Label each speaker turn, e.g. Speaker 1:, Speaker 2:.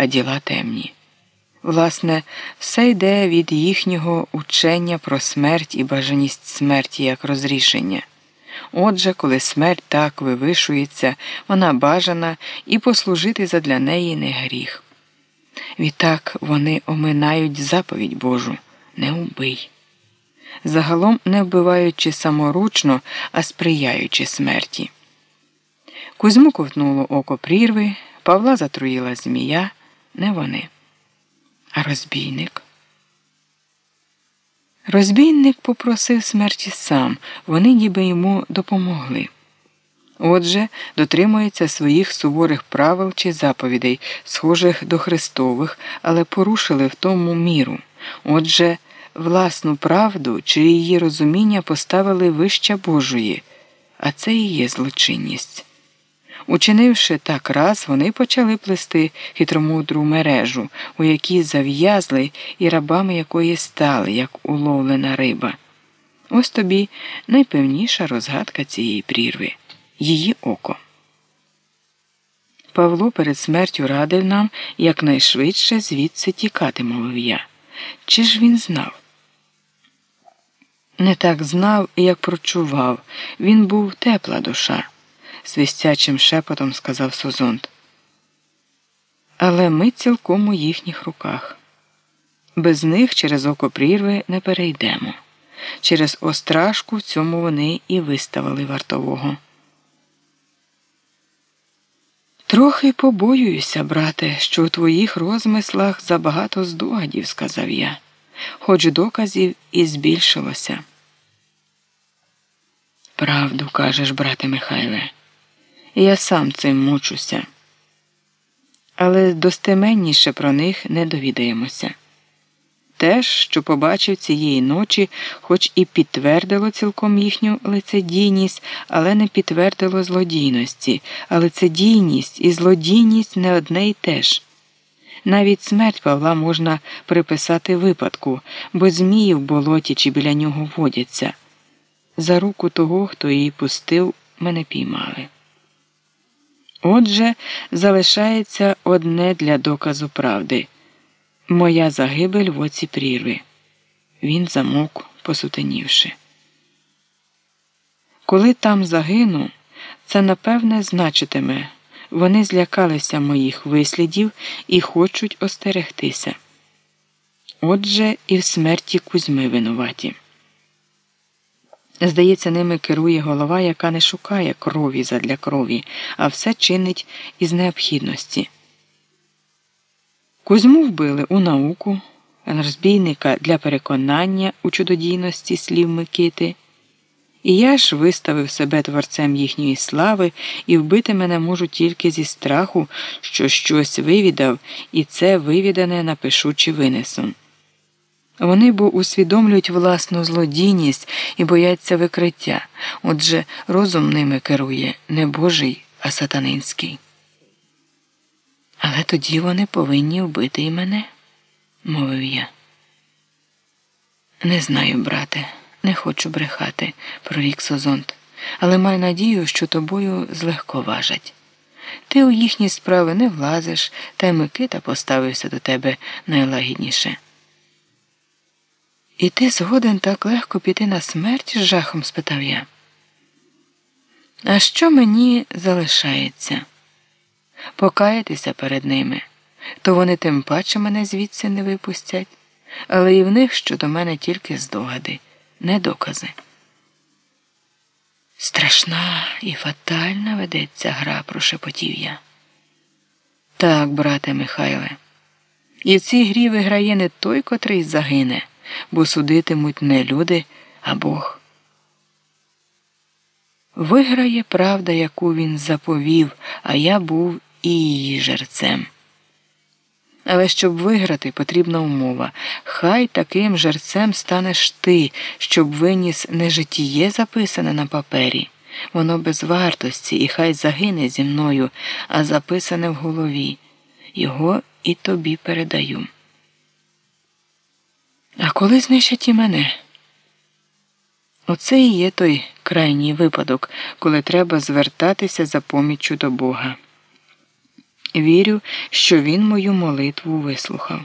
Speaker 1: а діла темні. Власне, все йде від їхнього учення про смерть і бажаність смерті як розрішення. Отже, коли смерть так вивишується, вона бажана і послужити задля неї не гріх. Відтак вони оминають заповідь Божу не убий. Загалом не вбиваючи саморучно, а сприяючи смерті. Кузьму ковтнуло око прірви, Павла затруїла змія, не вони. А розбійник. Розбійник попросив смерті сам, вони ніби йому допомогли. Отже, дотримується своїх суворих правил чи заповідей, схожих до Христових, але порушили в тому міру. Отже, власну правду чи її розуміння поставили вище Божої, а це і є злочинність. Учинивши так раз, вони почали плести хитромудру мережу, у якій зав'язли і рабами якої стали, як уловлена риба. Ось тобі найпевніша розгадка цієї прірви її око. Павло перед смертю радив нам якнайшвидше звідси тікати, мовив я. Чи ж він знав? Не так знав, як прочував. Він був тепла душа свистячим шепотом сказав Созонт. Але ми цілком у їхніх руках. Без них через око прірви не перейдемо. Через острашку в цьому вони і виставили вартового. Трохи побоююся, брате, що у твоїх розмислах забагато здогадів, сказав я, хоч доказів і збільшилося. Правду кажеш, брате Михайле я сам цим мучуся. Але достеменніше про них не довідаємося. Те, що побачив цієї ночі, хоч і підтвердило цілком їхню лицедійність, але не підтвердило злодійності, а лицедійність і злодійність не одне й те ж. Навіть смерть Павла можна приписати випадку, бо змії в болоті чи біля нього водяться. За руку того, хто її пустив, мене піймали. Отже, залишається одне для доказу правди моя загибель в оці прірви. Він замовк, посутенівши. Коли там загину, це напевне значитиме вони злякалися моїх вислідів і хочуть остерегтися. Отже, і в смерті Кузьми винуваті. Здається, ними керує голова, яка не шукає крові задля крові, а все чинить із необхідності. Кузьму вбили у науку, розбійника для переконання у чудодійності слів Микити. І я ж виставив себе творцем їхньої слави, і вбити мене можу тільки зі страху, що щось вивідав, і це вивідане напишу чи винесу. Вони бо усвідомлюють власну злодійність і бояться викриття, отже, розум ними керує не Божий, а сатанинський. Але тоді вони повинні вбити і мене, мовив я. Не знаю, брате, не хочу брехати, прорік Созонт, але маю надію, що тобою злегковажать. Ти у їхні справи не влазиш, та Микита поставився до тебе найлагідніше. І ти згоден так легко піти на смерть? з жахом спитав я. А що мені залишається? Покаятися перед ними, то вони тим паче мене звідси не випустять, але і в них щодо мене тільки здогади, не докази. Страшна і фатальна ведеться гра, прошепотів я. Так, брате Михайле, і в цій грі виграє не той, котрий загине бо судитимуть не люди, а Бог. Виграє правда, яку він заповів, а я був і її жерцем. Але щоб виграти, потрібна умова. Хай таким жерцем станеш ти, щоб виніс не житіє записане на папері. Воно без вартості, і хай загине зі мною, а записане в голові. Його і тобі передаю. А коли знищать і мене? Оце і є той крайній випадок, коли треба звертатися за поміччю до Бога. Вірю, що він мою молитву вислухав.